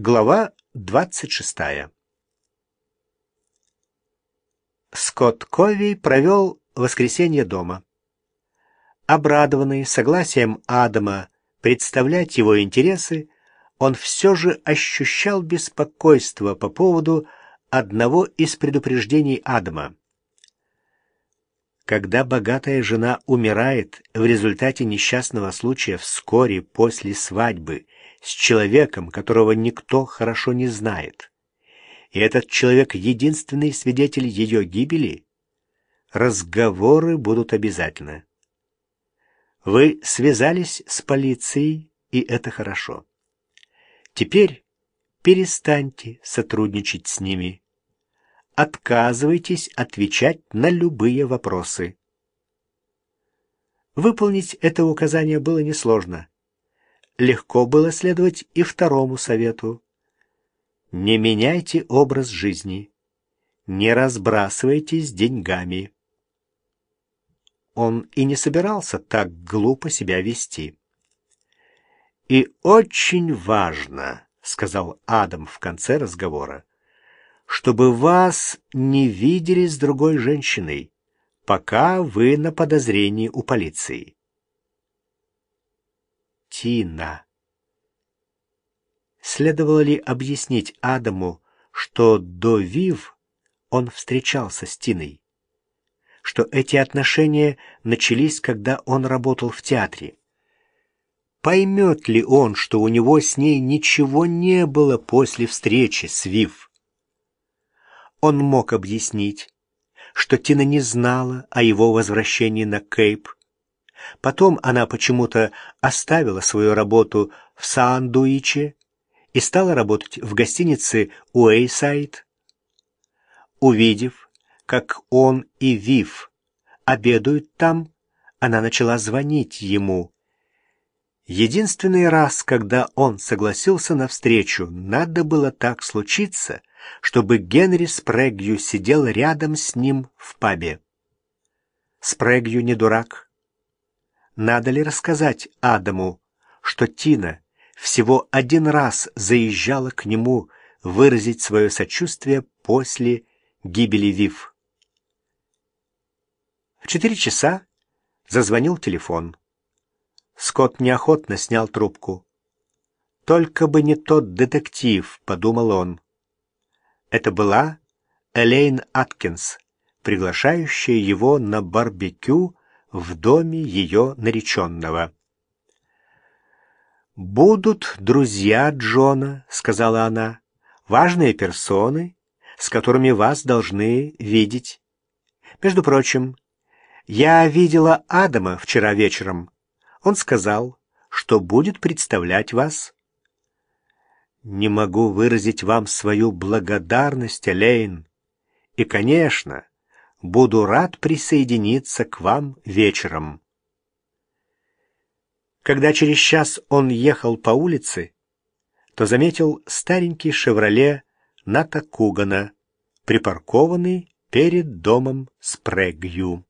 Глава 26. Скотт Кови провел воскресенье дома. Обрадованный согласием Адама представлять его интересы, он все же ощущал беспокойство по поводу одного из предупреждений Адама. Когда богатая жена умирает в результате несчастного случая вскоре после свадьбы с человеком, которого никто хорошо не знает, и этот человек единственный свидетель ее гибели, разговоры будут обязательно. Вы связались с полицией, и это хорошо. Теперь перестаньте сотрудничать с ними отказывайтесь отвечать на любые вопросы. Выполнить это указание было несложно. Легко было следовать и второму совету. Не меняйте образ жизни. Не разбрасывайтесь деньгами. Он и не собирался так глупо себя вести. «И очень важно», — сказал Адам в конце разговора, чтобы вас не видели с другой женщиной, пока вы на подозрении у полиции. Тина. Следовало ли объяснить Адаму, что до Вив он встречался с Тиной? Что эти отношения начались, когда он работал в театре? Поймет ли он, что у него с ней ничего не было после встречи с Вив? Он мог объяснить, что Тина не знала о его возвращении на Кейп. Потом она почему-то оставила свою работу в Саандуиче и стала работать в гостинице Уэйсайд. Увидев, как он и Вив обедают там, она начала звонить ему. Единственный раз, когда он согласился на встречу, надо было так случиться, чтобы Генри Спрэгью сидел рядом с ним в пабе. Спрэгью не дурак. Надо ли рассказать Адаму, что Тина всего один раз заезжала к нему выразить свое сочувствие после гибели Вив? В четыре часа зазвонил телефон. Скотт неохотно снял трубку. «Только бы не тот детектив», — подумал он. Это была Элейн Аткинс, приглашающая его на барбекю в доме ее нареченного. «Будут друзья Джона», — сказала она, — «важные персоны, с которыми вас должны видеть. Между прочим, я видела Адама вчера вечером. Он сказал, что будет представлять вас не могу выразить вам свою благодарность, Элейн. И, конечно, буду рад присоединиться к вам вечером. Когда через час он ехал по улице, то заметил старенький «Шевроле» Ната Кугана, припаркованный перед домом Спрэгью.